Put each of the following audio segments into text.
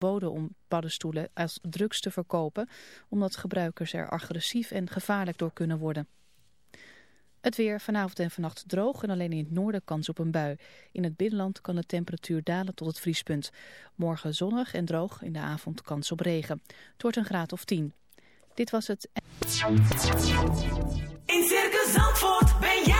verboden om paddenstoelen als drugs te verkopen, omdat gebruikers er agressief en gevaarlijk door kunnen worden. Het weer vanavond en vannacht droog en alleen in het noorden kans op een bui. In het binnenland kan de temperatuur dalen tot het vriespunt. Morgen zonnig en droog, in de avond kans op regen. Het wordt een graad of 10. Dit was het... In Circus ben jij.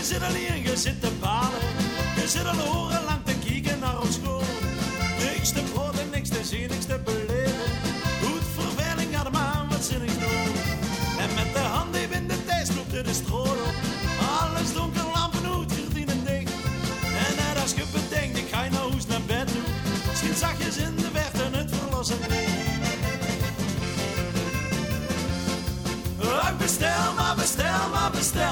Je zit alleen, je zit te balen. Je zit al horen lang te kijken naar ons school. Niks te groot en niks te zien, niks te beleven. Goed verveling gaat hem aan, wat zin ik doen. En met de hand even in de tijd loopt er de stroom op. Alles donker, lampen uit, gordijnen dicht. En net als je bedenkt, ik ga je nou eens naar bed toe. Schiet zachtjes in de verte het verlossen Oh, bestel maar, bestel maar, bestel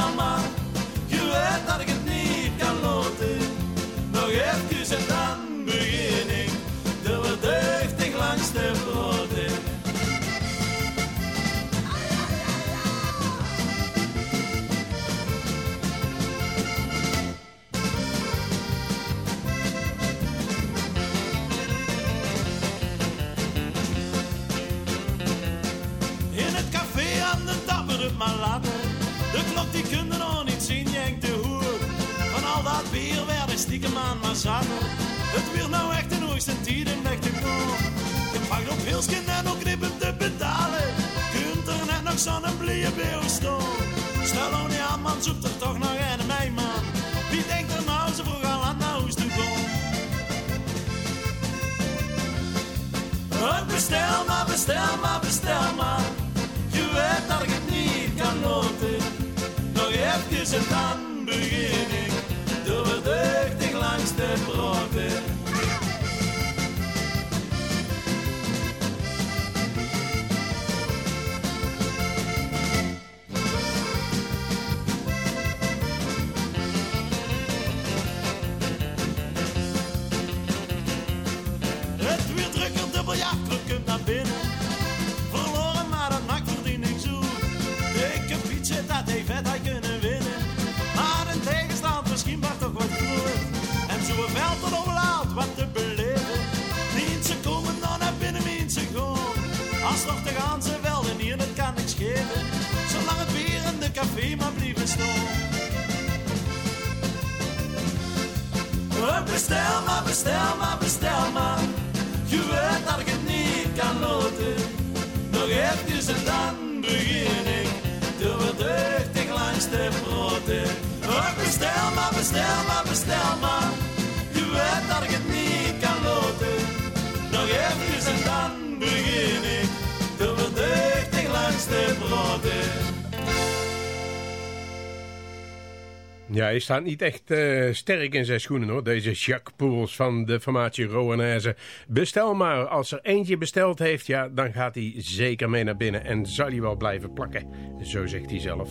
listamann Ég veit að ekkert nýkan nóttir Nog eftir sem tannbygginning Du bedögt dich langs der Brote bestel maar, bestel maar. Je weet dat ik het niet kan loten. Nog even en dan begin ik. Door verdeugdig langs de broden. Ja, hij staat niet echt eh, sterk in zijn schoenen hoor. Deze Jacques Poels van de formatie Roanaise. Bestel maar. Als er eentje besteld heeft, ja, dan gaat hij zeker mee naar binnen. En zal hij wel blijven plakken. Zo zegt hij zelf.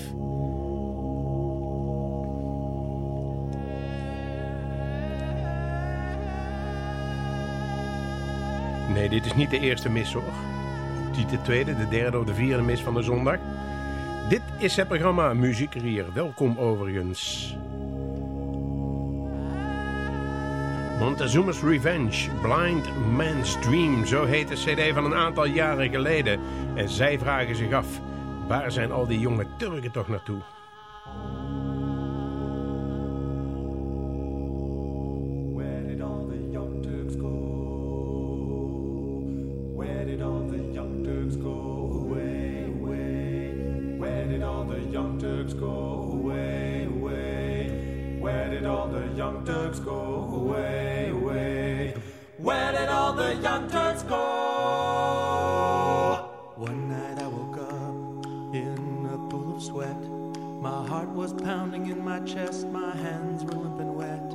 Nee, dit is niet de eerste mis hoor. Niet de tweede, de derde of de vierde mis van de zondag. Dit is het programma Muziek Rier. Welkom overigens. Montezuma's Revenge, Blind Man's Dream, zo heet de cd van een aantal jaren geleden. En zij vragen zich af, waar zijn al die jonge Turken toch naartoe? turks go away, away. Where did all the young turks go? One night I woke up in a pool of sweat. My heart was pounding in my chest, my hands were limp and wet.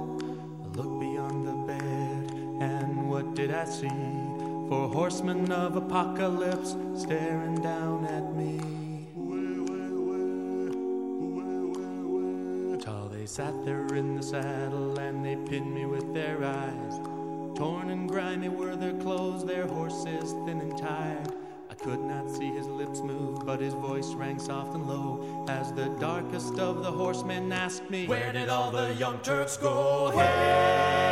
I looked beyond the bed, and what did I see? Four horsemen of apocalypse staring down They sat there in the saddle and they pinned me with their eyes. Torn and grimy were their clothes, their horses thin and tired. I could not see his lips move, but his voice rang soft and low as the darkest of the horsemen asked me, Where did all the young Turks go? Hey!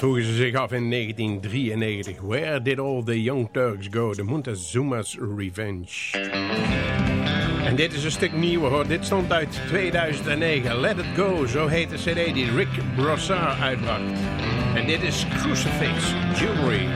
vroegen ze zich af in 1993. Where did all the young Turks go? The Montezuma's Revenge. En dit is een stuk nieuw hoor. Dit stond uit 2009. Let It Go, zo heet de cd die Rick Brossard uitbracht. En dit is Crucifix Jewelry.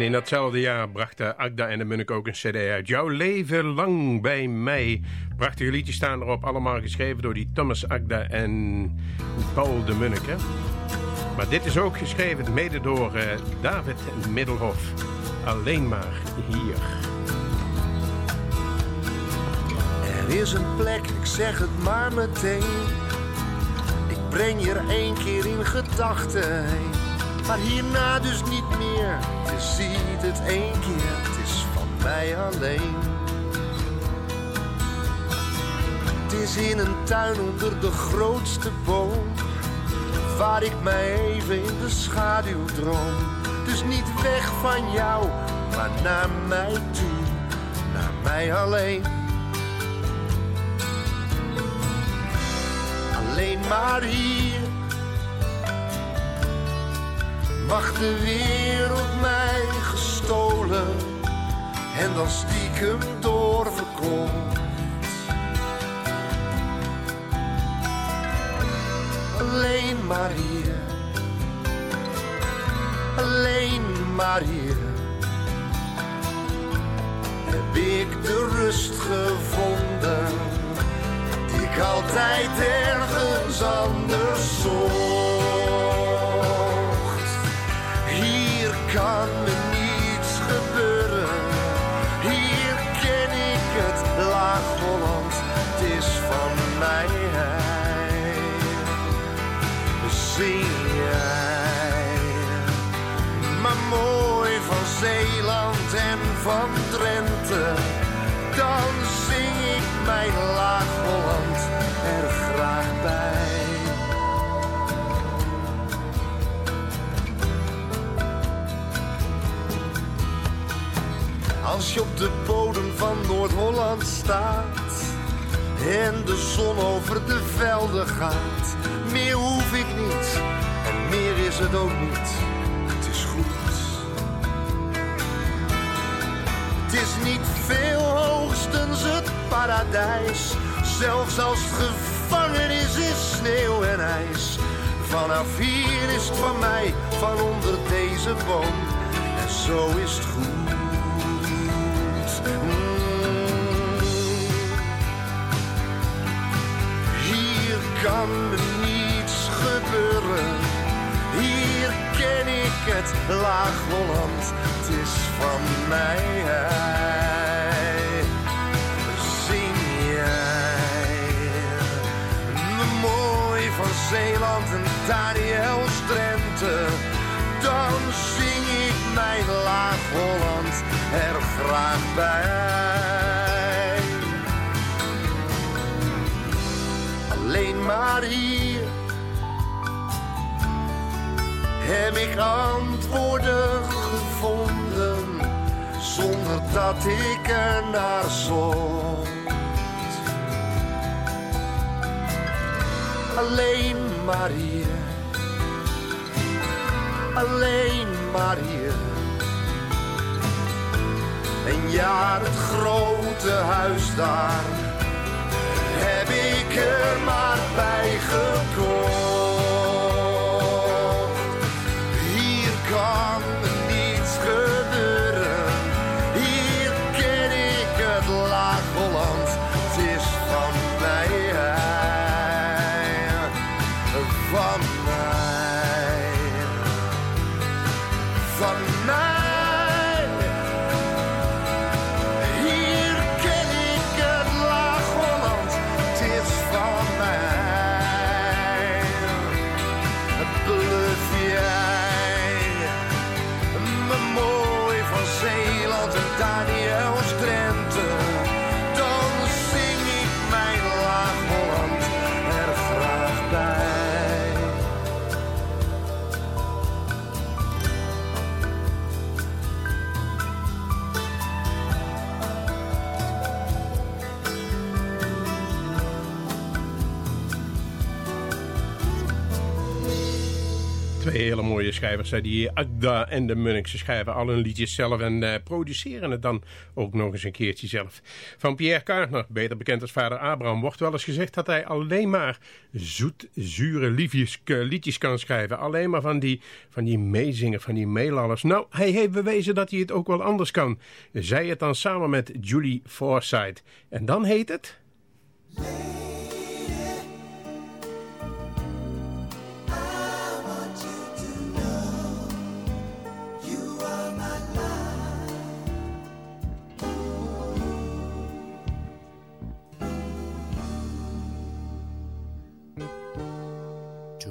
En in datzelfde jaar brachten Agda en de Munnik ook een cd uit. Jouw leven lang bij mij. Prachtige liedjes staan erop, allemaal geschreven door die Thomas Agda en Paul de Munnik. Maar dit is ook geschreven mede door eh, David Middelhof. Alleen maar hier. Er is een plek, ik zeg het maar meteen. Ik breng je er één keer in gedachten. Maar hierna dus niet. Je ziet het één keer, het is van mij alleen. Het is in een tuin onder de grootste boom. Waar ik mij even in de schaduw droom. Dus niet weg van jou, maar naar mij toe. Naar mij alleen. alleen maar hier. Mag de wereld mij gestolen en dan stiekem doorverkocht. Alleen maar hier, alleen maar hier. Heb ik de rust gevonden die ik altijd ergens anders zocht. Kan me niets gebeuren, hier ken ik het Laag-Holland, het is van mij. Zing jij, maar mooi van Zeeland en van Drenthe, dan zing ik mijn Laag-Holland Als je op de bodem van Noord-Holland staat en de zon over de velden gaat, meer hoef ik niet en meer is het ook niet. Het is goed. Het is niet veel, hoogstens het paradijs. Zelfs als het gevangenis is, sneeuw en ijs. Vanaf hier is het van mij, van onder deze boom. En zo is het goed. Kan niets gebeuren. Hier ken ik het Laag-Holland. Het is van mij. Zing jij me mooi van Zeeland en Daniels Drenthe. Dan zing ik mijn Laag-Holland er graag bij. Antwoorden gevonden zonder dat ik er naar zocht. Alleen maar hier, alleen maar hier. En ja, het grote huis daar heb ik er maar bij gekocht. Hele mooie schrijvers. hè. Die Agda en de Munnik. Ze schrijven al hun liedjes zelf en eh, produceren het dan ook nog eens een keertje zelf. Van Pierre Kaartner, beter bekend als vader Abraham, wordt wel eens gezegd dat hij alleen maar zoet, zure liefjes, liedjes kan schrijven. Alleen maar van die, van die meezingen, van die meelallers. Nou, hij heeft bewezen dat hij het ook wel anders kan. Zij het dan samen met Julie Forsythe. En dan heet het...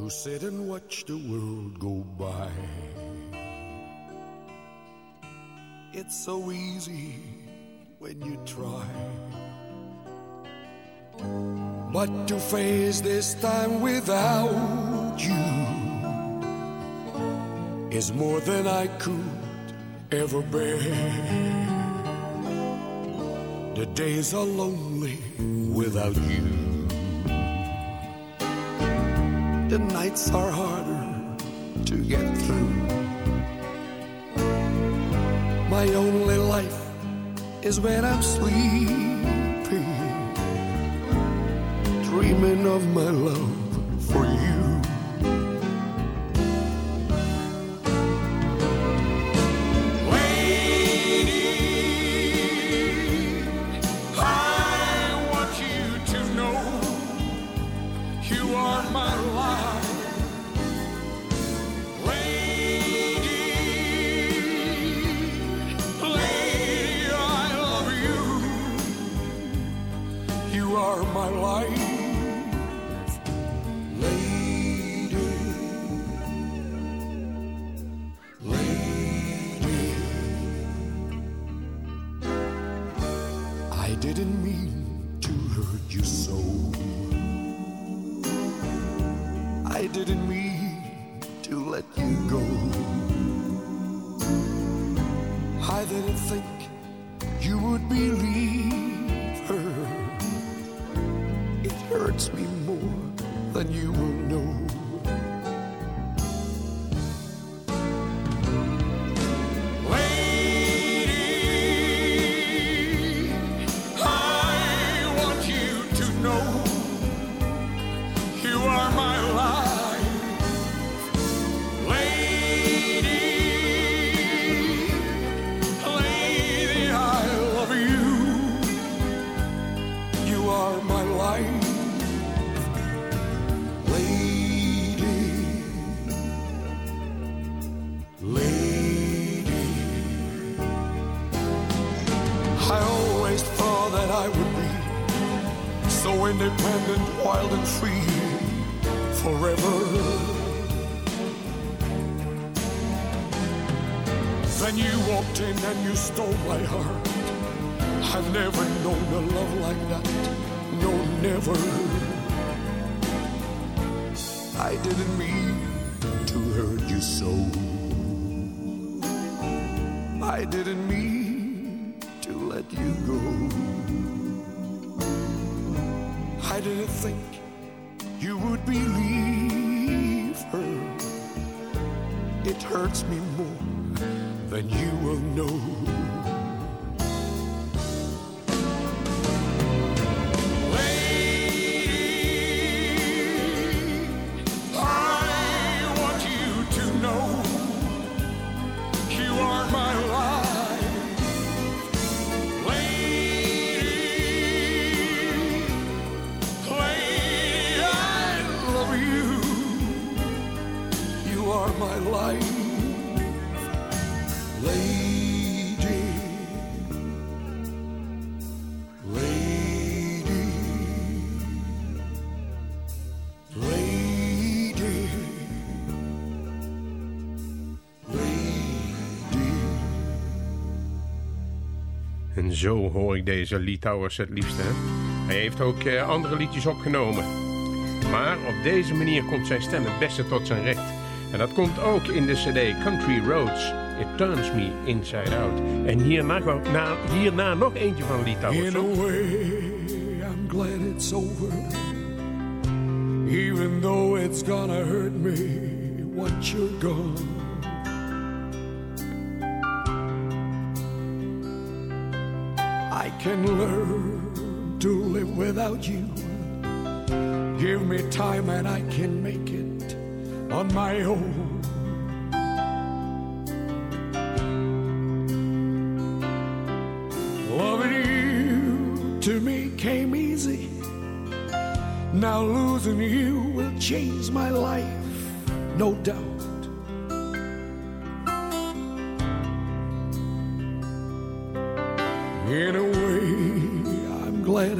Sit and watch the world go by. It's so easy when you try. But to face this time without you is more than I could ever bear. The days are lonely without you. The nights are harder to get through. My only life is when I'm sleeping, dreaming of my love for you. I didn't mean to hurt you so. I didn't mean to let you go. I didn't think you would believe her. It hurts me more than you will know. Zo hoor ik deze Litouwers het liefste. Hè? Hij heeft ook eh, andere liedjes opgenomen. Maar op deze manier komt zijn stem het beste tot zijn recht. En dat komt ook in de cd Country Roads. It Turns Me Inside Out. En hierna, na, hierna nog eentje van Litouwers. In a way, I'm glad it's over. Even though it's gonna hurt me once you're gone. Can learn to live without you. Give me time and I can make it on my own. Loving you to me came easy. Now losing you will change my life, no doubt. In a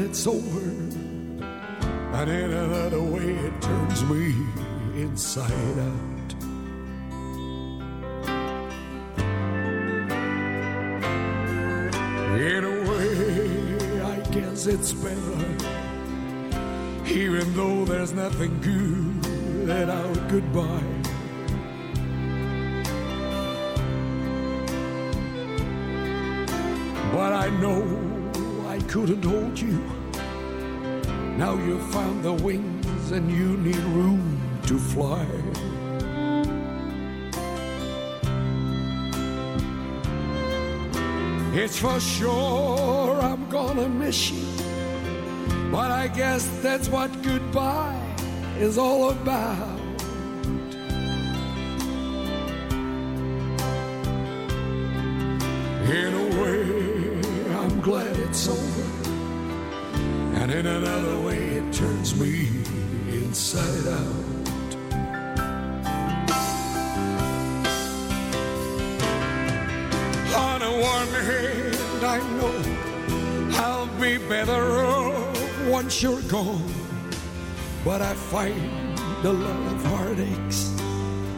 It's over. And in another way, it turns me inside out. In a way, I guess it's better. Even though there's nothing good at our goodbye. But I know couldn't hold you. Now you've found the wings and you need room to fly. It's for sure I'm gonna miss you. But I guess that's what goodbye is all about. But I find a lot of heartaches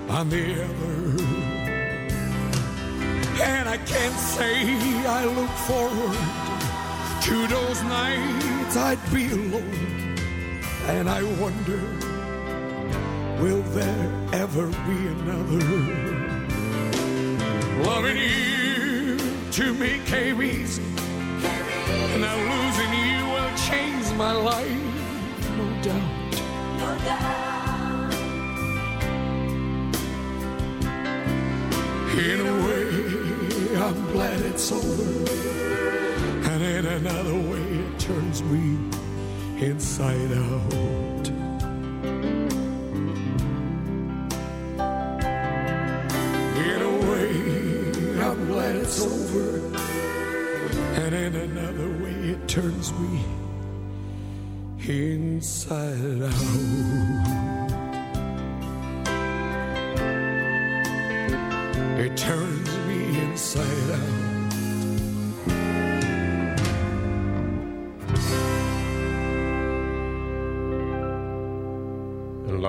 on the other. And I can't say I look forward to those nights I'd be alone. And I wonder, will there ever be another? Loving you to me came easy. And now losing you will change my life, no doubt. In a way, I'm glad it's over. And in another way, it turns me inside out. In a way, I'm glad it's over. And in another way, it turns me inside out. It turns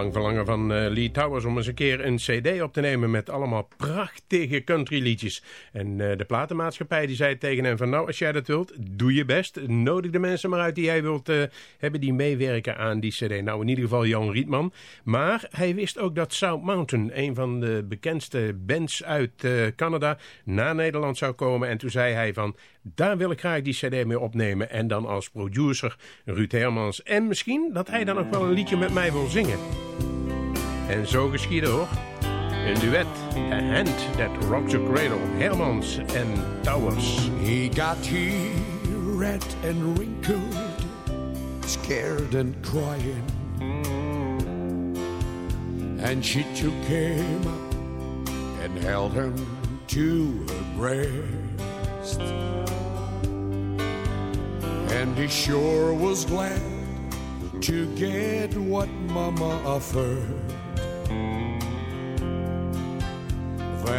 lang verlangen van eh, Lee Towers om eens een keer een cd op te nemen met allemaal prachtige countryliedjes. En eh, de platenmaatschappij die zei tegen hem van nou als jij dat wilt, doe je best. Nodig de mensen maar uit die jij wilt eh, hebben die meewerken aan die cd. Nou in ieder geval Jan Rietman. Maar hij wist ook dat South Mountain, een van de bekendste bands uit Canada, naar Nederland zou komen. En toen zei hij van daar wil ik graag die cd mee opnemen. En dan als producer Ruud Hermans. En misschien dat hij dan ook wel een liedje met mij wil zingen. En zo geschiedde hoor. Een duet. A Hand That Rocks a Cradle. Hermans en Towers. He got here red and wrinkled, scared and crying. And she took him up and held him to her breast. And he sure was glad to get what Mama offered.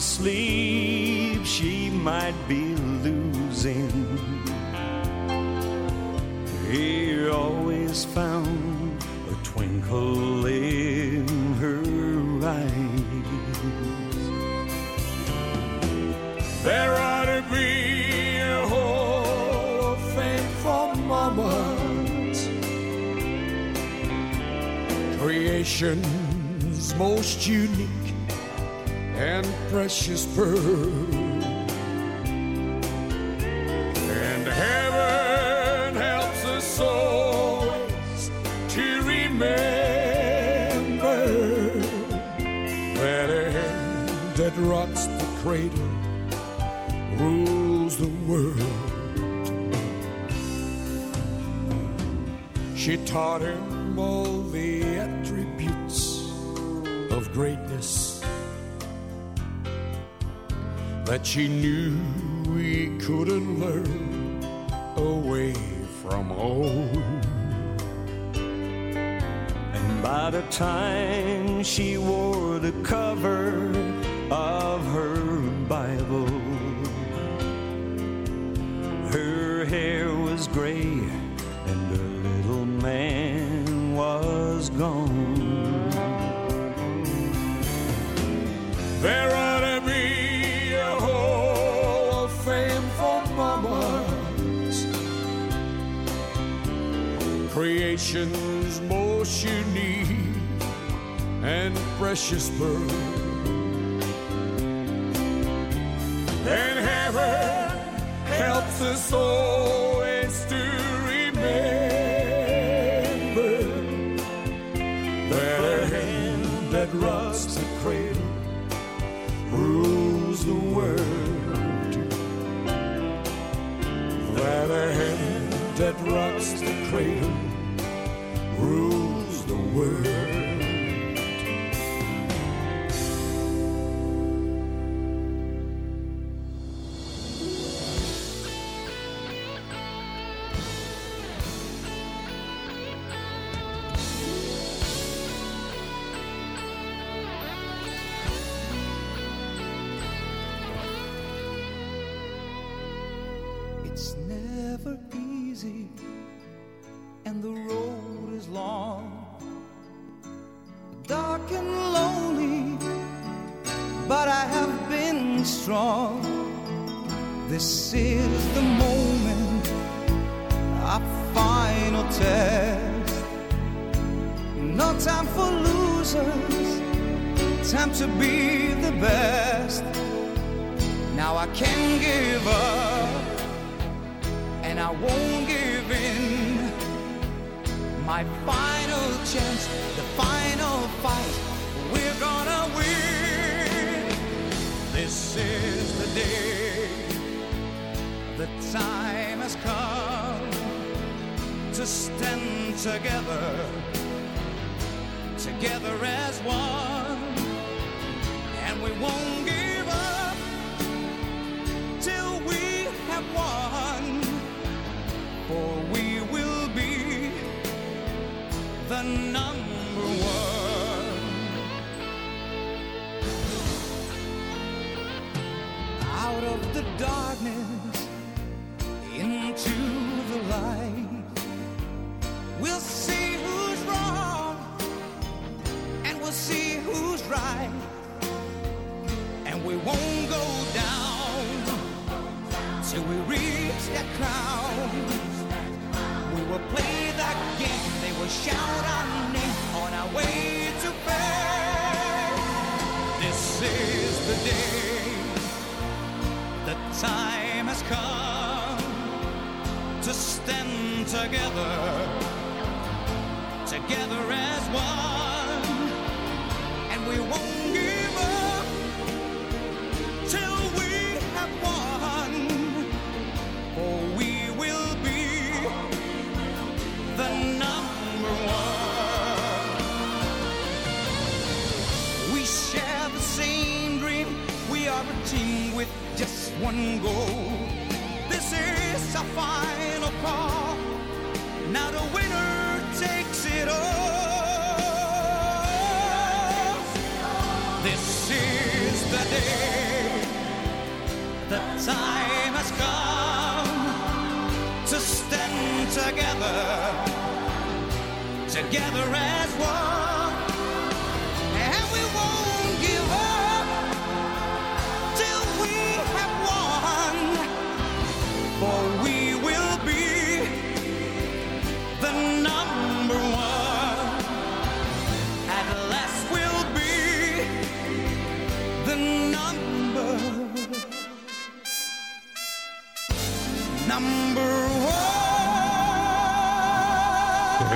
sleep she might be losing. He always found a twinkle in her eyes. There ought to be a hall of fame for mamas, creation's most unique precious pearl. And heaven helps us always to remember that hand that rocks the cradle rules the world. She taught him all the attributes of greatness that she knew we couldn't learn away from home. And by the time she wore the cover of her Bible, her hair was gray and her little man was gone. There Creation's most unique and precious pearl. And heaven helps us always and I won't give in. My final chance, the final fight, we're gonna win. This is the day, the time has come to stand together, together as one, and we won't for we will be the number one. Out of the darkness into the light, we'll see who's wrong and we'll see who's right, and we won't go down till we reach that crown. Will play that game. They will shout our name on our way to fame. This is the day. The time has come to stand together, together as one, one goal. This is our final call. Now the winner takes it all. This is the day. The time has come to stand together, together as one,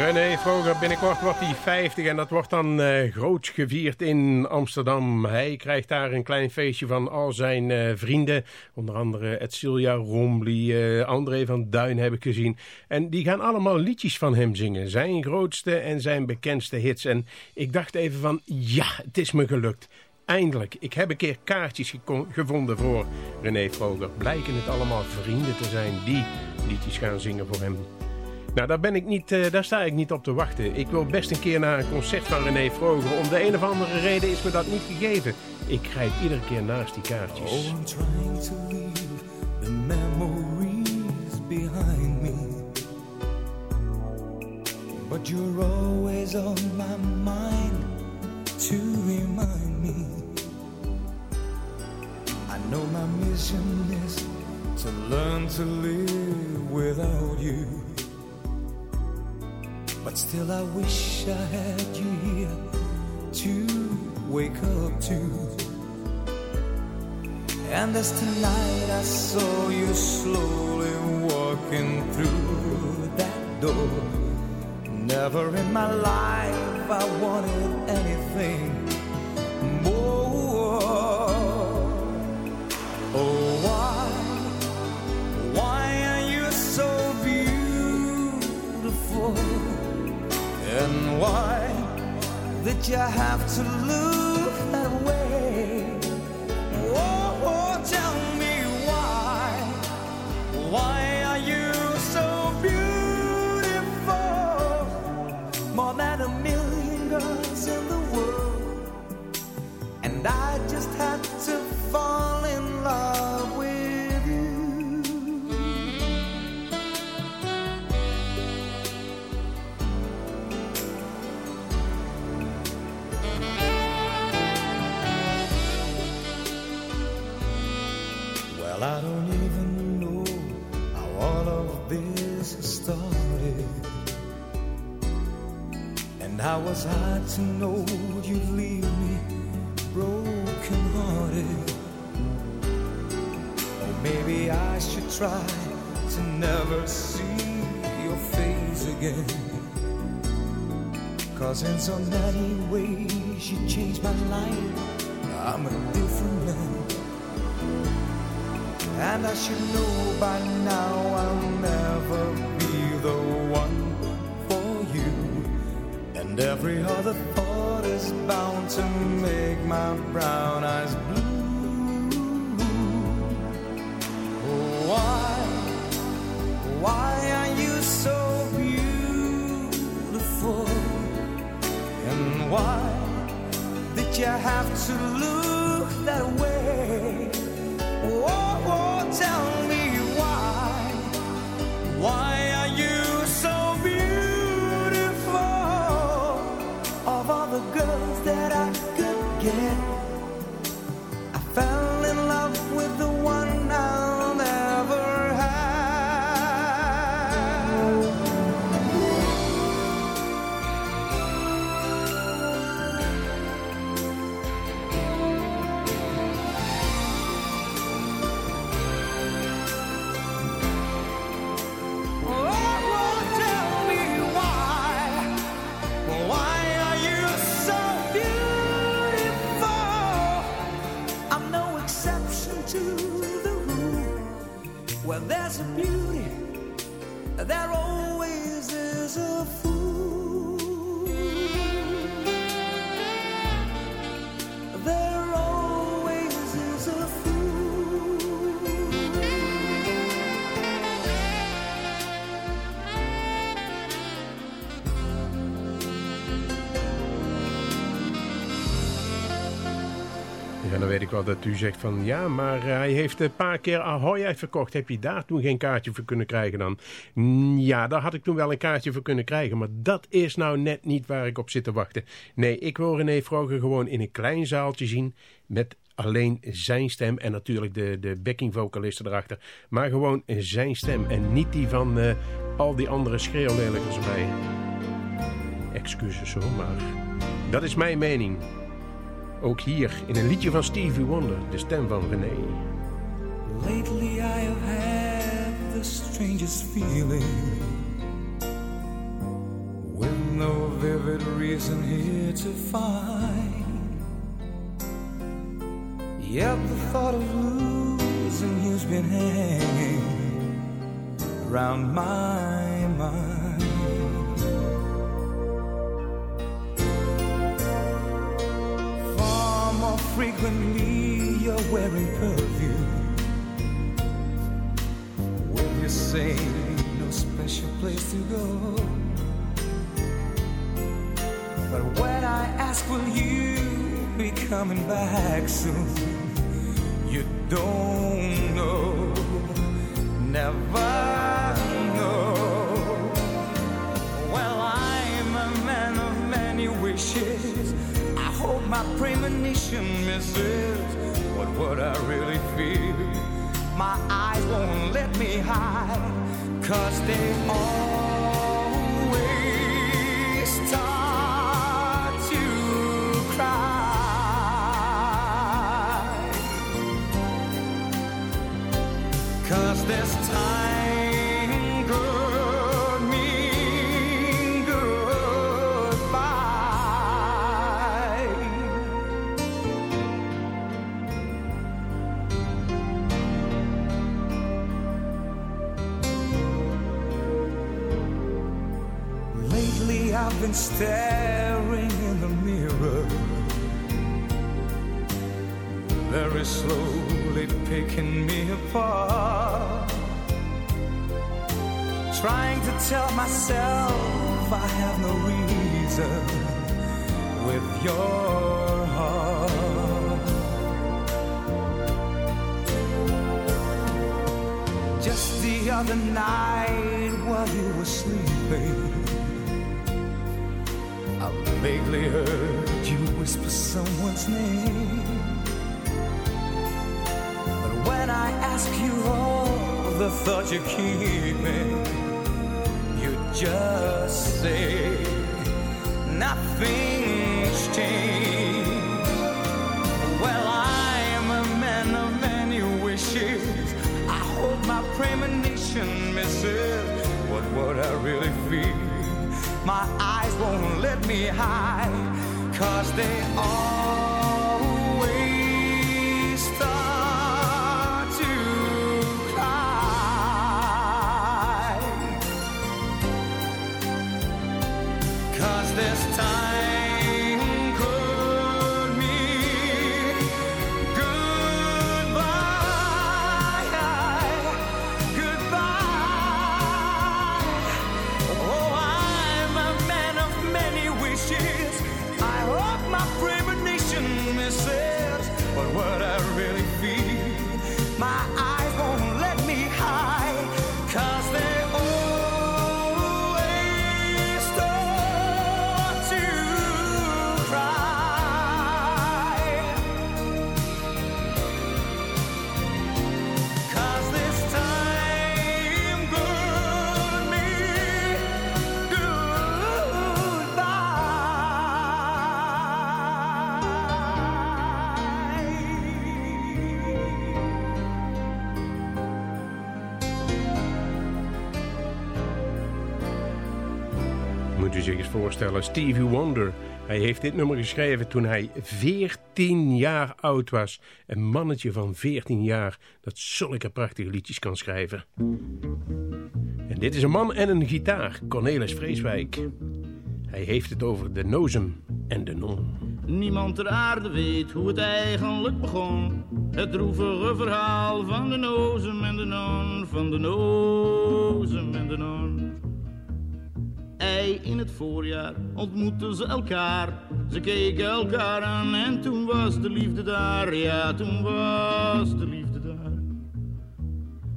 René Vroger, binnenkort wordt hij 50 en dat wordt dan uh, groots gevierd in Amsterdam. Hij krijgt daar een klein feestje van al zijn uh, vrienden. Onder andere Edcilia Rombly, uh, André van Duin heb ik gezien. En die gaan allemaal liedjes van hem zingen. Zijn grootste en zijn bekendste hits. En ik dacht even van, ja, het is me gelukt. Eindelijk, ik heb een keer kaartjes gevonden voor René Vroger. Blijken het allemaal vrienden te zijn die liedjes gaan zingen voor hem. Nou, daar, ben ik niet, uh, daar sta ik niet op te wachten. Ik wil best een keer naar een concert van René Vroger. Om de een of andere reden is me dat niet gegeven. Ik grijp iedere keer naast die kaartjes. Oh, I'm trying to leave the memories behind me. But you're always on my mind to remind me. I know my mission is to learn to live without you. But still, I wish I had you here to wake up to. And as tonight I saw you slowly walking through that door. Never in my life I wanted anything did you have to look was I to know you'd leave me broken hearted? Or oh, maybe I should try to never see your face again. Cause in so many ways you changed my life. I'm a different man. And I should know by now I'll never be the one. And every other thought is bound to make my brown eyes blue. Why, why are you so beautiful? And why did you have to look that way? Oh, oh, tell me dat u zegt van ja, maar eh, hij heeft een paar keer Ahoy uitverkocht. Heb je daar toen geen kaartje voor kunnen krijgen dan? Mm, Ja, daar had ik toen wel een kaartje voor kunnen krijgen. Maar dat is nou net niet waar ik op zit te wachten. Nee, ik wil René Vroger gewoon in een klein zaaltje zien met alleen zijn stem en natuurlijk de, de backingvocalisten erachter. Maar gewoon zijn stem en niet die van eh, al die andere schreeuwlelijkers bij. Excuses hoor, maar dat is mijn mening. Ook hier in een liedje van Stevie Wonder, de stem van René. Lately I have had the strangest feeling. Will no vivid reason here to find. Yet the thought of losing you's been hanging round my mind. Frequently, you're wearing perfume. When you say no special place to go? But when I ask, will you be coming back soon? You don't know, never misses what what I really feel. My eyes won't let me hide, cause they always Trying to tell myself I have no reason With your heart Just the other night while you were sleeping I vaguely heard you whisper someone's name. But when I ask you all the thoughts you're keeping, you just say nothing's changed. Well, I am a man of many wishes. I hope my premonition misses what what I really feel. My eyes won't let me hide, cause they always Moet u zich eens voorstellen, Stevie Wonder. Hij heeft dit nummer geschreven toen hij 14 jaar oud was. Een mannetje van 14 jaar dat zulke prachtige liedjes kan schrijven. En dit is een man en een gitaar, Cornelis Vreeswijk. Hij heeft het over de nozem en de non. Niemand ter aarde weet hoe het eigenlijk begon. Het droevige verhaal van de nozem en de non, van de nozem en de non. Ei in het voorjaar ontmoetten ze elkaar. Ze keken elkaar aan en toen was de liefde daar. Ja, toen was de liefde daar.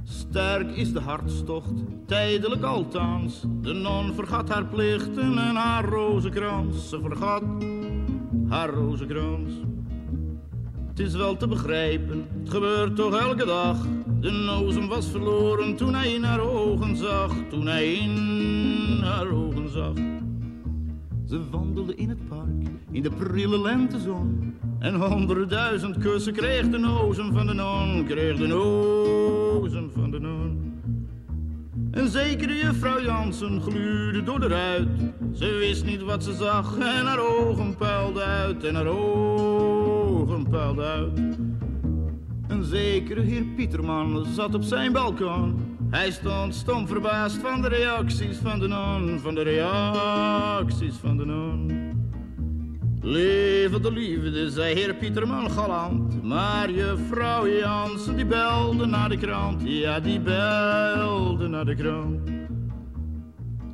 Sterk is de hartstocht, tijdelijk althans. De non vergat haar plichten en haar rozenkrans. Ze vergat haar rozenkrans. Het is wel te begrijpen, het gebeurt toch elke dag. De nozem was verloren toen hij in haar ogen zag. Toen hij in haar ogen zag. Ze wandelde in het park, in de prille lentezon. En honderdduizend kussen kreeg de nozem van de non, kreeg de nozem van de non. Een zekere juffrouw Jansen gluurde door de ruit. Ze wist niet wat ze zag en haar ogen puilden uit. En haar ogen puilden uit. Een zekere heer Pieterman zat op zijn balkon. Hij stond stom verbaasd van de reacties van de non, van de reacties van de non. Leven de liefde, zei heer Pieterman galant. Maar juffrouw Jansen die belde naar de krant. Ja, die belde naar de krant.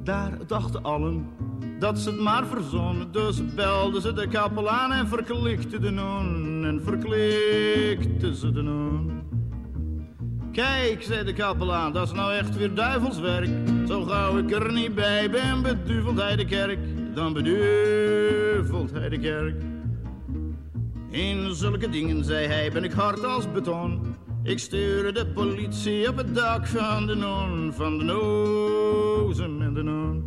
Daar dachten allen dat ze het maar verzonnen. Dus belden ze de kapelaan en verklikte de non. En verklikte ze de non. Kijk, zei de kapelaan, dat is nou echt weer duivelswerk. Zo gauw ik er niet bij ben, beduvelt hij de kerk. Dan beduvelt hij de kerk. In zulke dingen, zei hij, ben ik hard als beton. Ik stuurde de politie op het dak van de non, van de nozen en de non.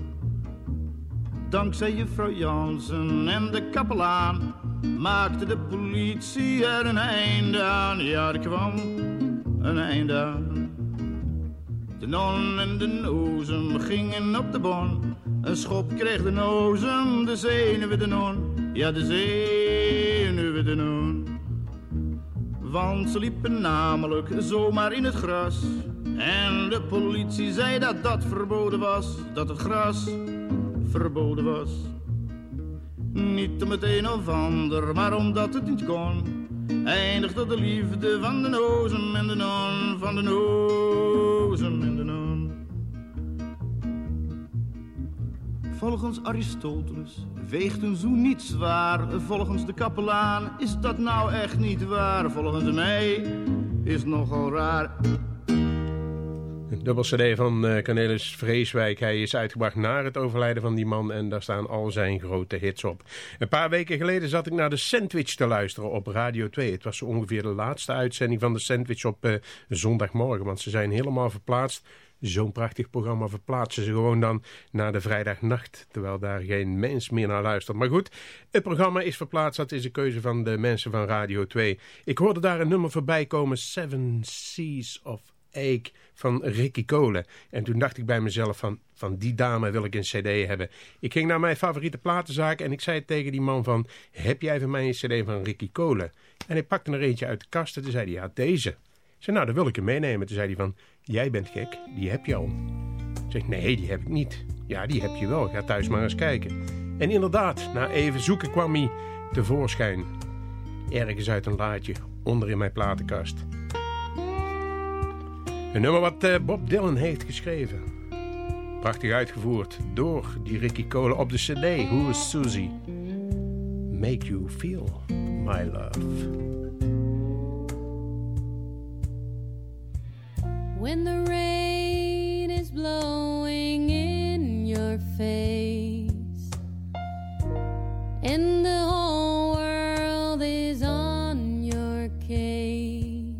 Dankzij juffrouw Jansen en de kapelaan maakte de politie er een einde aan. Ja, er kwam een einde aan. De non en de nozem gingen op de bon. Een schop kreeg de nozem, de zenuwen de non. Ja, de zenuwen de non. Want ze liepen namelijk zomaar in het gras. En de politie zei dat dat verboden was. Dat het gras verboden was. Niet om het een of ander, maar omdat het niet kon. Eindigde de liefde van de nozem en de non. Van de nozem en de non. Volgens Aristoteles weegt een zoen niet zwaar. Volgens de kapelaan is dat nou echt niet waar. Volgens mij is het nogal raar. Een dubbel cd van eh, Cornelis Vreeswijk. Hij is uitgebracht na het overlijden van die man en daar staan al zijn grote hits op. Een paar weken geleden zat ik naar de Sandwich te luisteren op Radio 2. Het was ongeveer de laatste uitzending van de Sandwich op eh, zondagmorgen, want ze zijn helemaal verplaatst. Zo'n prachtig programma verplaatsen ze gewoon dan naar de vrijdagnacht, terwijl daar geen mens meer naar luistert. Maar goed, het programma is verplaatst, dat is een keuze van de mensen van Radio 2. Ik hoorde daar een nummer voorbij komen, Seven Seas of Ache van Ricky Cole. En toen dacht ik bij mezelf van, van die dame wil ik een cd hebben. Ik ging naar mijn favoriete platenzaak en ik zei tegen die man van... heb jij van mij een cd van Ricky Cole? En hij pakte er eentje uit de kast en toen zei hij, ja deze. Ik zei, nou dan wil ik hem meenemen. Toen zei hij van, jij bent gek, die heb je al. Ik zeg, nee die heb ik niet. Ja die heb je wel, ga thuis maar eens kijken. En inderdaad, na even zoeken kwam hij tevoorschijn. Ergens uit een laadje, onder in mijn platenkast. Een nummer wat eh, Bob Dylan heeft geschreven. Prachtig uitgevoerd door die Ricky Cole op de cd. Who is Susie? Make you feel my love. When the rain is blowing in your face and the whole world is on your case,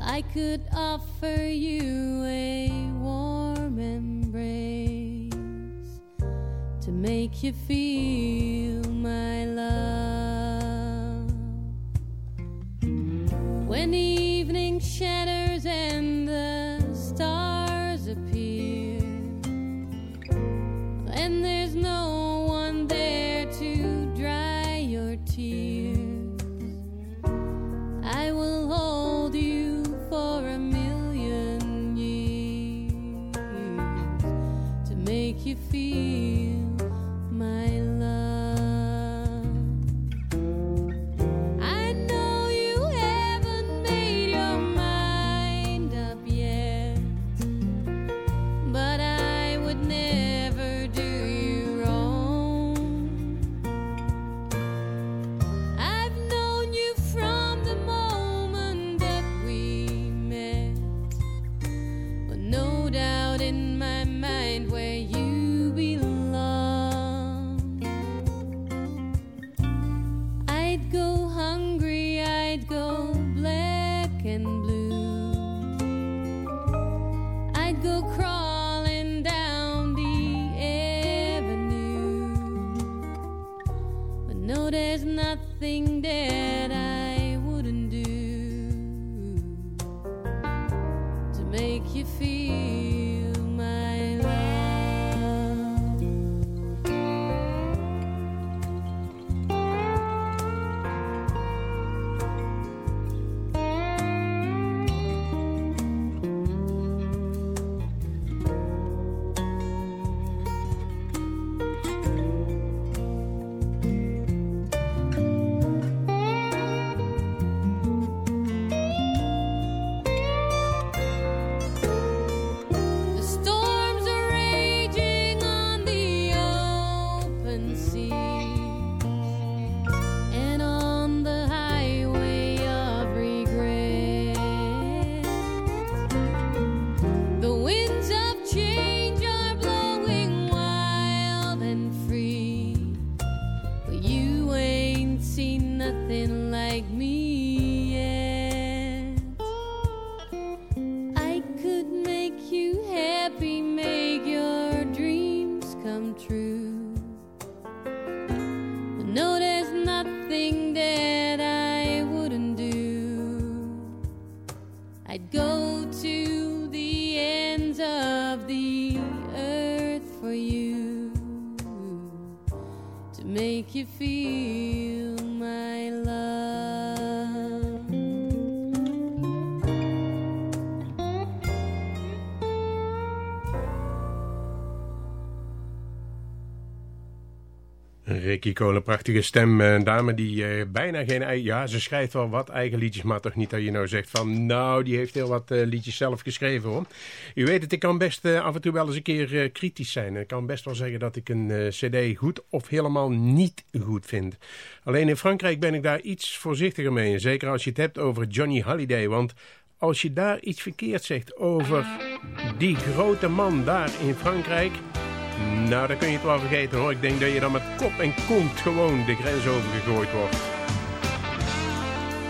I could offer you a warm embrace to make you feel my love. When the evening shatters and the stars appear, and there's no one there to dry your tears, I will hold of the earth for you to make you feel. Cole, een prachtige stem. Een dame die eh, bijna geen... Ja, ze schrijft wel wat eigen liedjes, maar toch niet dat je nou zegt van... Nou, die heeft heel wat eh, liedjes zelf geschreven, hoor. U weet het, ik kan best eh, af en toe wel eens een keer eh, kritisch zijn. Ik kan best wel zeggen dat ik een eh, cd goed of helemaal niet goed vind. Alleen in Frankrijk ben ik daar iets voorzichtiger mee. Zeker als je het hebt over Johnny Halliday, want... Als je daar iets verkeerd zegt over die grote man daar in Frankrijk... Nou, dan kun je het wel vergeten hoor. Ik denk dat je dan met kop en kont gewoon de grens overgegooid wordt.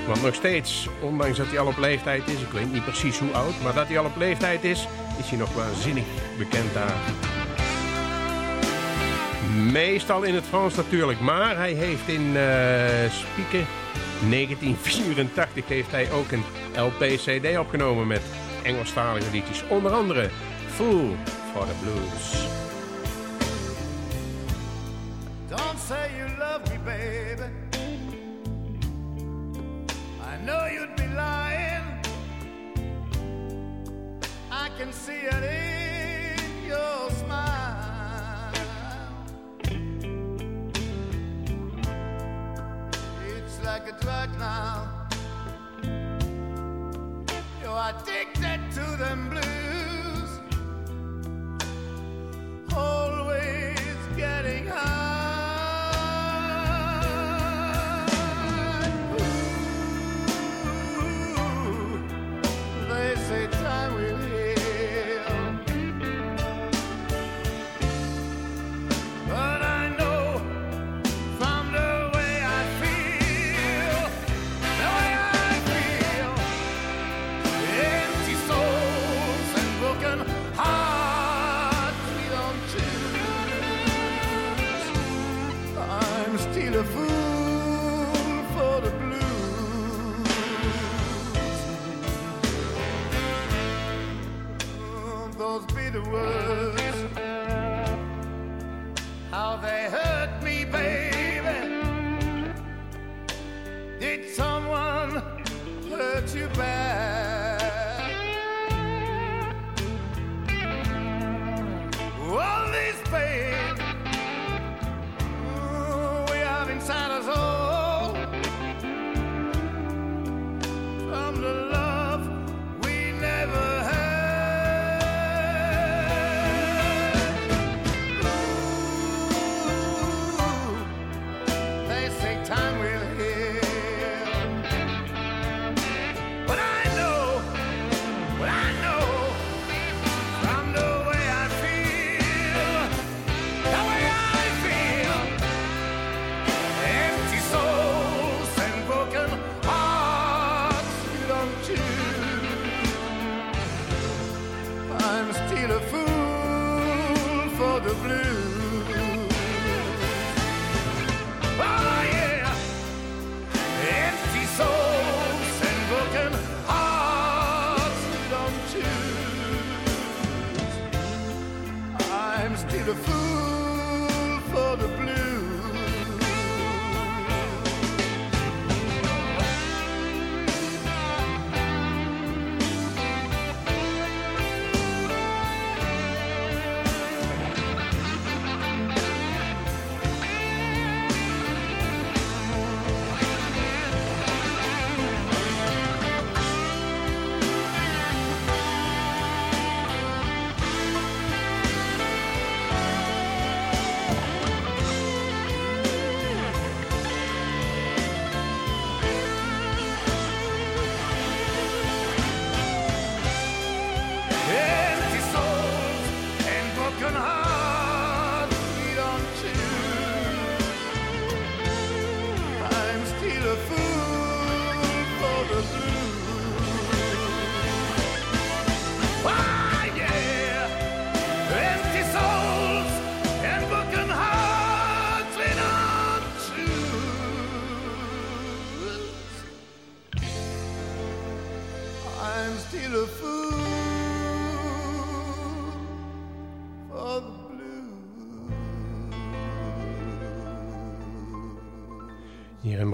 Want nog steeds, ondanks dat hij al op leeftijd is... Ik weet niet precies hoe oud, maar dat hij al op leeftijd is... is hij nog waanzinnig bekend daar. Meestal in het Frans natuurlijk. Maar hij heeft in eh Spieken 1984 heeft hij ook een LP-CD opgenomen met Engelstalige liedjes. Onder andere Fool for the Blues. Don't say you love me, baby. I know you'd be lying. I can see it in your smile. It's like a drug now. You're addicted to them blues. Always getting high. I'm still a fool for the blues.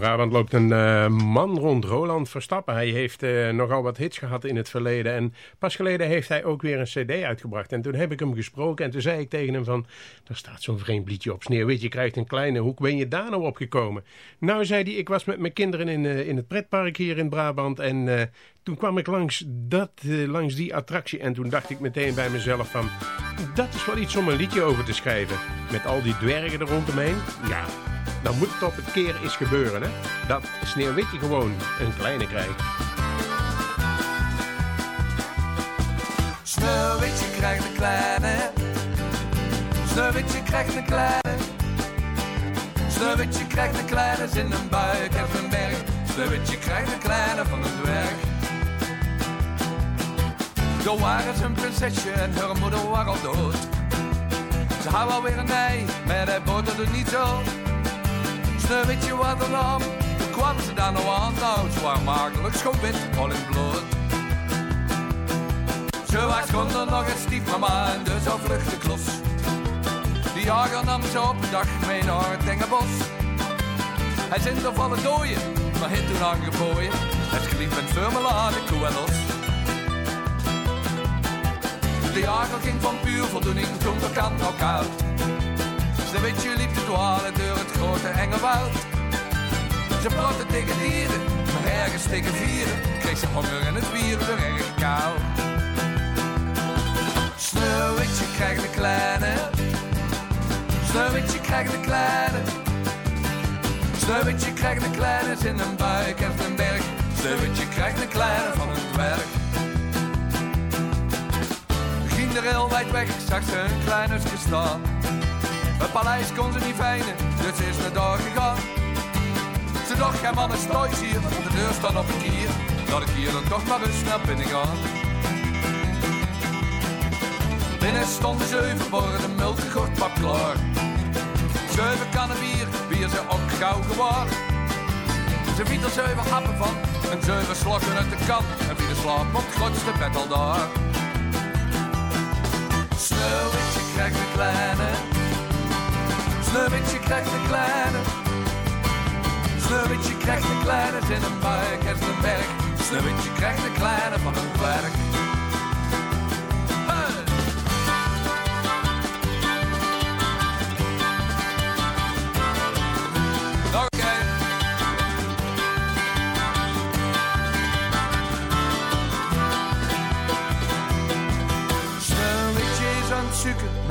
Brabant loopt een eh, man rond, Roland Verstappen. Hij heeft eh, nogal wat hits gehad in het verleden. En pas geleden heeft hij ook weer een cd uitgebracht. En toen heb ik hem gesproken en toen zei ik tegen hem van... daar staat zo'n vreemd liedje op Sneeuwwitje krijgt een kleine. Hoe ben je daar nou opgekomen? Nou, zei hij, ik was met mijn kinderen in, eh, in het pretpark hier in Brabant. En toen kwam ik langs, dat, eh, langs die attractie. En toen dacht ik meteen bij mezelf van... dat is wel iets om een liedje over te schrijven. Met al die dwergen er rondomheen. Ja, dan moet het op het keer eens gebeuren, hè? Dat Sneeuwwitje gewoon een kleine krijgt. Sneeuwwitje krijgt een kleine. Sneeuwwitje krijgt een kleine. Sneeuwwitje krijgt een kleine in een buik en een berg. Sneeuwwitje krijgt een kleine van een dwerg. Zo waren ze een prinsesje en haar moeder was al dood. Ze had alweer een ei, maar hij boterde niet zo. Sneeuwwitje was er dan, toen kwam ze daar nou aan. Nou, ze was makkelijk schoon wit, al in bloed. Ze was er nog een stiefmama en dus al vluchtte klos. Die jager nam ze op een dag mee naar het enge bos. Hij zit er vallen dooien, maar heeft toen aangeboeien. Het geliefd met vermelade, koe en los. De jager ging van puur voldoening toen de kant al koud. Sneeuwwitje liep te dwalen door het grote enge woud. Ze praatte tegen dieren, maar ergens tegen vieren. Kreeg ze honger en het bier weer erg kou. Sneeuwwitje krijgt een kleine. Sneeuwwitje krijgt een kleine. Sneeuwwitje krijgt een kleine in een buik en een berg. Sneeuwwitje krijgt een kleine van een dwerg. Ging er heel wijd weg, zag ze een klein huisje staan. Het paleis kon ze niet fijnen, dus is naar daar gegaan. Ze dacht, geen man is thuis de deur staat op een kier. Dat ik hier dan toch maar eens naar binnen ga. Binnen stonden zeven borden multigort pap klaar. Zeven kannen bier, bier ze ook gauw gewaar. Ze viet er zeven happen van, en zeven slokken uit de kan. En wie de slaap op grootste bed al daar. Sneeuwwitje krijgt een kleine. Sneeuwwitje krijgt een kleine. Sneeuwwitje krijgt een kleine in een buik en een berg. Sneeuwwitje krijgt een kleine van een dwerg.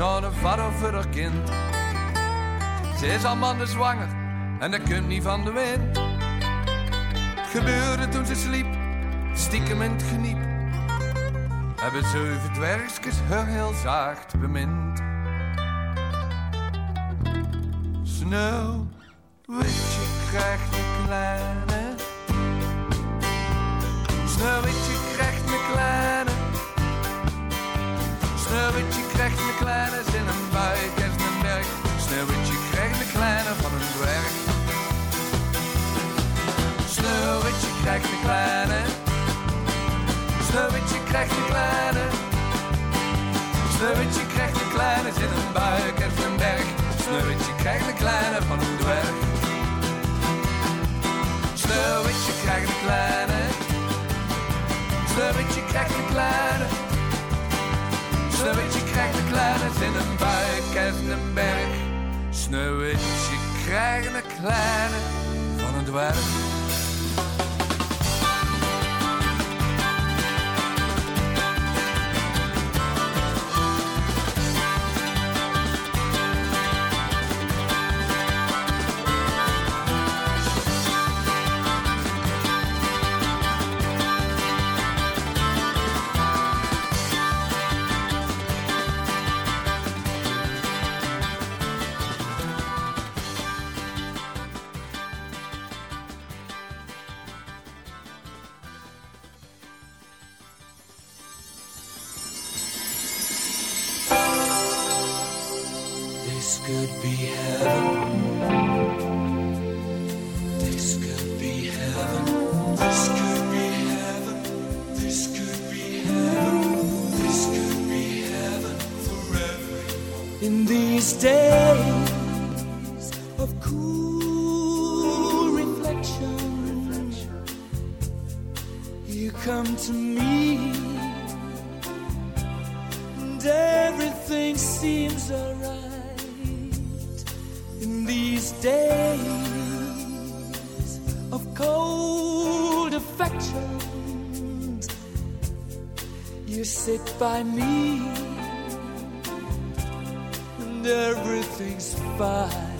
Naar een vader voor haar kind. Ze is al mannen zwanger en dat komt niet van de wind. Gebeurde toen ze sliep, stiekem in het geniep. Hebben zeven dwergjes haar heel zacht bemind. Sneeuwwitje krijgt een kleine. Sneeuwwitje krijgt een kleine. Sneeuwwitje krijgt een kleine in een buik en een berg. Sneeuwwitje krijgt een kleine van een dwerg. Sneeuwwitje krijgt een kleine. Sneeuwwitje krijgt een kleine. Sneeuwwitje krijgt een kleine in een buik en een berg. Sneeuwwitje krijgt een kleine van een dwerg. Sneeuwwitje krijgt een kleine. Sneeuwwitje krijgt een kleine. Sneeuwwitje krijgt een kleine in een buik en een berg. Sneeuwwitje krijgt een kleine van een dwerg. Everything's fine.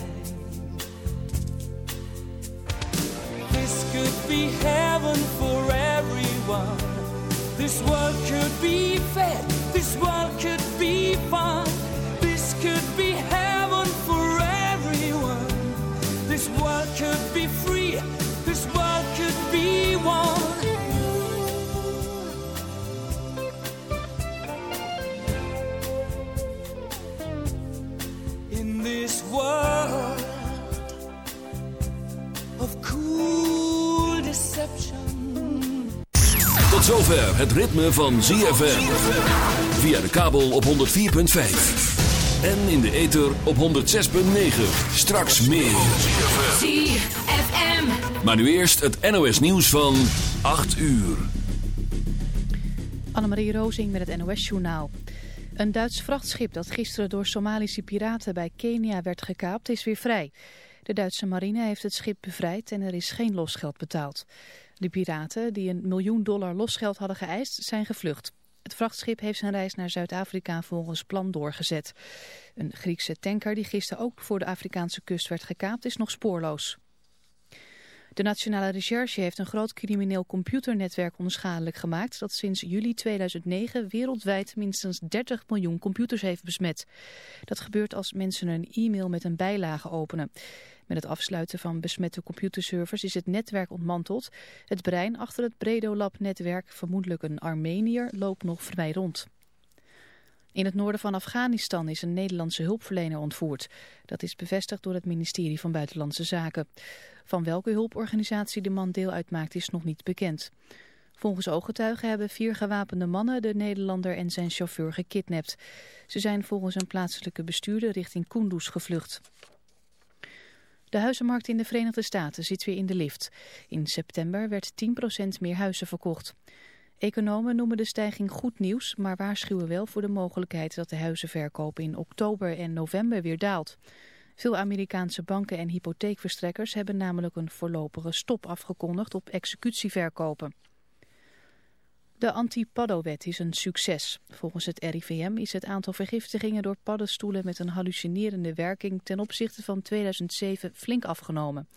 This could be heaven for everyone. This world could be fair. This world het ritme van ZFM. Via de kabel op 104.5. En in de ether op 106.9. Straks meer. ZFM. Maar nu eerst het NOS nieuws van 8 uur. Annemarie Rozing met het NOS-journaal. Een Duits vrachtschip dat gisteren door Somalische piraten bij Kenia werd gekaapt is weer vrij. De Duitse marine heeft het schip bevrijd en er is geen losgeld betaald. De piraten, die een miljoen dollar losgeld hadden geëist, zijn gevlucht. Het vrachtschip heeft zijn reis naar Zuid-Afrika volgens plan doorgezet. Een Griekse tanker die gisteren ook voor de Afrikaanse kust werd gekaapt is nog spoorloos. De Nationale Recherche heeft een groot crimineel computernetwerk onschadelijk gemaakt dat sinds juli 2009 wereldwijd minstens 30 miljoen computers heeft besmet. Dat gebeurt als mensen een e-mail met een bijlage openen. Met het afsluiten van besmette computerservers is het netwerk ontmanteld. Het brein achter het Bredolab-netwerk, vermoedelijk een Armenier, loopt nog vrij rond. In het noorden van Afghanistan is een Nederlandse hulpverlener ontvoerd. Dat is bevestigd door het ministerie van Buitenlandse Zaken. Van welke hulporganisatie de man deel uitmaakt is nog niet bekend. Volgens ooggetuigen hebben vier gewapende mannen de Nederlander en zijn chauffeur gekidnapt. Ze zijn volgens een plaatselijke bestuurder richting Kunduz gevlucht. De huizenmarkt in de Verenigde Staten zit weer in de lift. In september werd 10% meer huizen verkocht. Economen noemen de stijging goed nieuws, maar waarschuwen wel voor de mogelijkheid dat de huizenverkoop in oktober en november weer daalt. Veel Amerikaanse banken en hypotheekverstrekkers hebben namelijk een voorlopige stop afgekondigd op executieverkopen. De anti-paddo-wet is een succes. Volgens het RIVM is het aantal vergiftigingen door paddenstoelen met een hallucinerende werking ten opzichte van 2007 flink afgenomen.